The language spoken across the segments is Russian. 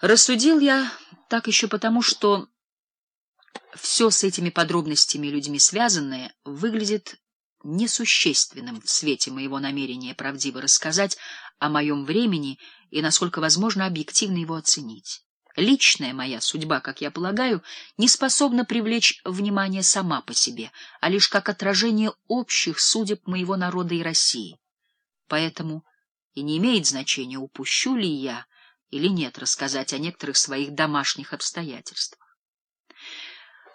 Рассудил я так еще потому, что все с этими подробностями людьми связанное выглядит несущественным в свете моего намерения правдиво рассказать о моем времени и, насколько возможно, объективно его оценить. Личная моя судьба, как я полагаю, не способна привлечь внимание сама по себе, а лишь как отражение общих судеб моего народа и России. Поэтому и не имеет значения, упущу ли я или нет рассказать о некоторых своих домашних обстоятельствах.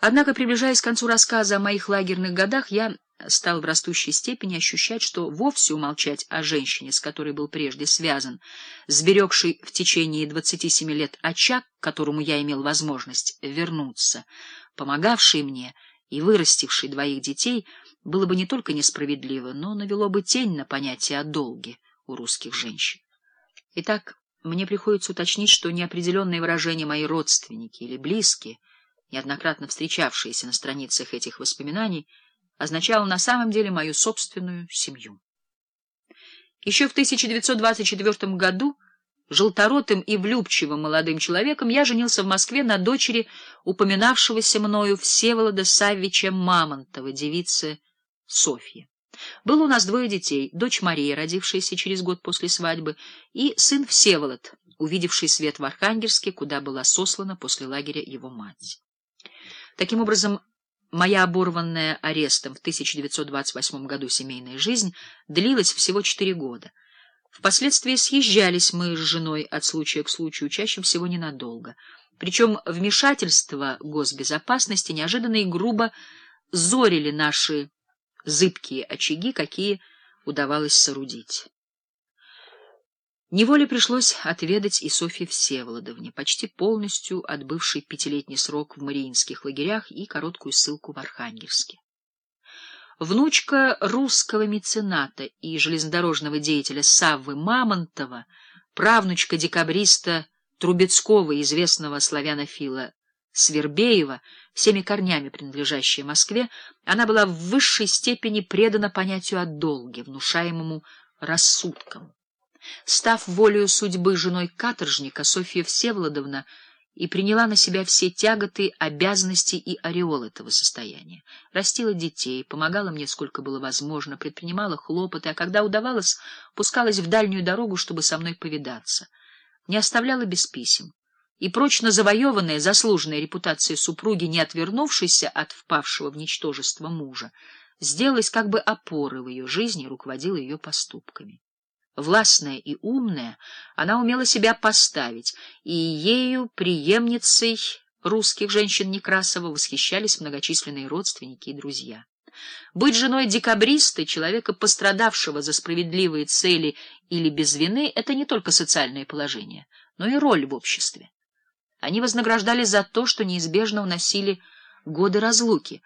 Однако, приближаясь к концу рассказа о моих лагерных годах, я стал в растущей степени ощущать, что вовсе умолчать о женщине, с которой был прежде связан, сберегший в течение 27 лет очаг, к которому я имел возможность вернуться, помогавший мне и вырастивший двоих детей, было бы не только несправедливо, но навело бы тень на понятие о долге у русских женщин. Итак, мне приходится уточнить, что неопределенные выражения мои родственники или близкие, неоднократно встречавшиеся на страницах этих воспоминаний, означало на самом деле мою собственную семью. Еще в 1924 году желторотым и влюбчивым молодым человеком я женился в Москве на дочери упоминавшегося мною Всеволода Саввича Мамонтова, девицы Софьи. Было у нас двое детей, дочь Мария, родившаяся через год после свадьбы, и сын Всеволод, увидевший свет в Архангельске, куда была сослана после лагеря его мать. Таким образом, моя оборванная арестом в 1928 году семейная жизнь длилась всего четыре года. Впоследствии съезжались мы с женой от случая к случаю, чаще всего ненадолго. Причем вмешательство госбезопасности неожиданно и грубо зорили наши зыбкие очаги, какие удавалось соорудить. Неволе пришлось отведать и Софье Всеволодовне, почти полностью отбывшей пятилетний срок в мариинских лагерях и короткую ссылку в Архангельске. Внучка русского мецената и железнодорожного деятеля Саввы Мамонтова, правнучка декабриста Трубецкого, известного славянофила Свербеева, всеми корнями принадлежащая Москве, она была в высшей степени предана понятию о долге, внушаемому рассудком. Став волею судьбы женой каторжника, Софья Всеволодовна и приняла на себя все тяготы, обязанности и ореол этого состояния. Растила детей, помогала мне сколько было возможно, предпринимала хлопоты, а когда удавалось, пускалась в дальнюю дорогу, чтобы со мной повидаться. Не оставляла без писем и прочно завоеванная заслуженная репутация супруги, не отвернувшейся от впавшего в ничтожество мужа, сделалась как бы опорой в ее жизни и руководила ее поступками. Властная и умная, она умела себя поставить, и ею, преемницей русских женщин Некрасова, восхищались многочисленные родственники и друзья. Быть женой декабриста, человека, пострадавшего за справедливые цели или без вины, — это не только социальное положение, но и роль в обществе. Они вознаграждали за то, что неизбежно уносили годы разлуки,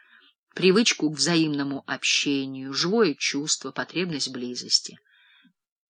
привычку к взаимному общению, живое чувство, потребность близости.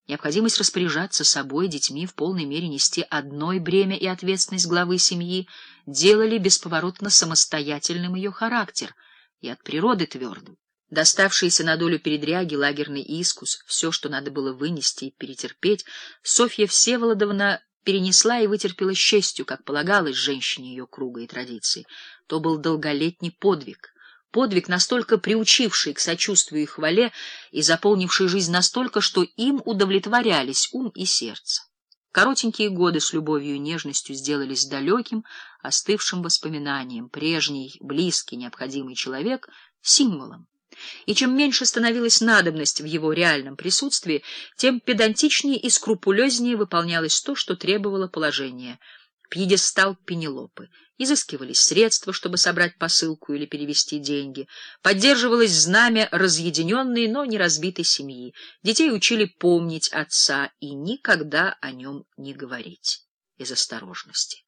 Необходимость распоряжаться собой, детьми, в полной мере нести одной бремя и ответственность главы семьи делали бесповоротно самостоятельным ее характер и от природы твердым. Доставшиеся на долю передряги, лагерный искус, все, что надо было вынести и перетерпеть, Софья Всеволодовна перенесла и вытерпела с честью, как полагалось женщине ее круга и традиций. То был долголетний подвиг, подвиг, настолько приучивший к сочувствию и хвале и заполнивший жизнь настолько, что им удовлетворялись ум и сердце. Коротенькие годы с любовью и нежностью сделались далеким, остывшим воспоминанием, прежний, близкий, необходимый человек — символом и чем меньше становилась надобность в его реальном присутствии, тем педантичнее и скрупулезнее выполнялось то, что требовало положения. Пьедестал Пенелопы. Изыскивались средства, чтобы собрать посылку или перевести деньги. Поддерживалось знамя разъединенной, но не разбитой семьи. Детей учили помнить отца и никогда о нем не говорить из осторожности.